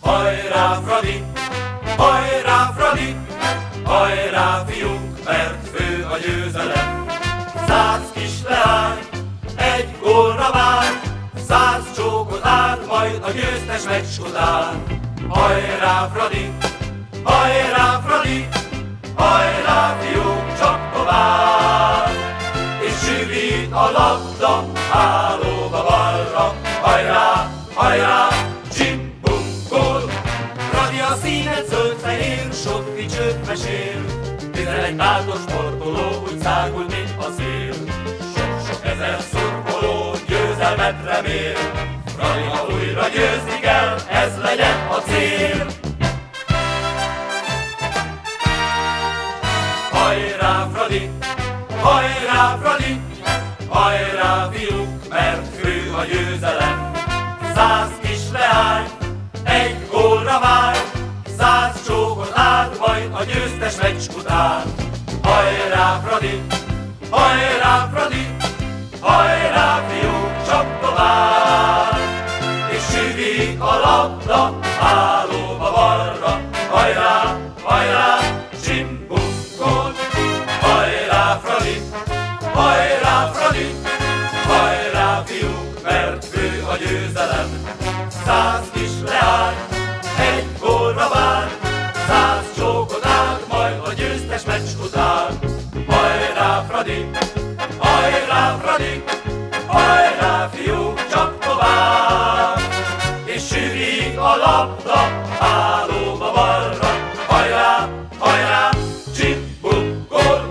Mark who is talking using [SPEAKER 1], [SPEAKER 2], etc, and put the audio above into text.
[SPEAKER 1] Hajrá, Fradi! Hajrá, Fradi! Hajrá, fiúk, mert fő a győzelem! Száz kis leány, egy gólra vár, száz csókot át, majd a győztes meccs után. Hajrá, Fradi! Hajrá, Fradi! Hajrá, fiúk, csak tovább! És sűrít a labda háló. Sok dicsőt mesél, Tizenegy tátos sportoló úgy szágul, mint a szél. Sok-sok ezer szurkoló győzelmet remél, ha újra győzni kell, ez legyen a cél. Hajrá, Fradi! Hajrá, Fradi! Hajrá, fiúk, mert fő a győzelem. Meccs után. Hajrá, Fradi! Hajrá, Fradi! Hajrá, fiúk, csak tovább! És süvít a labda, hálóba balra, hajrá, hajrá, csim, bum, gól. Hajrá, Fradi! Hajrá, Fradi! Hajrá, fiúk, mert fő a győzelem. Száz győztes meccs után. Hajrá, Fradi! Hajrá, Fradi! Hajrá, fiúk, csak tovább! És sűrít a labda, hálóba balra. Hajrá, hajrá, csim, bum, gól!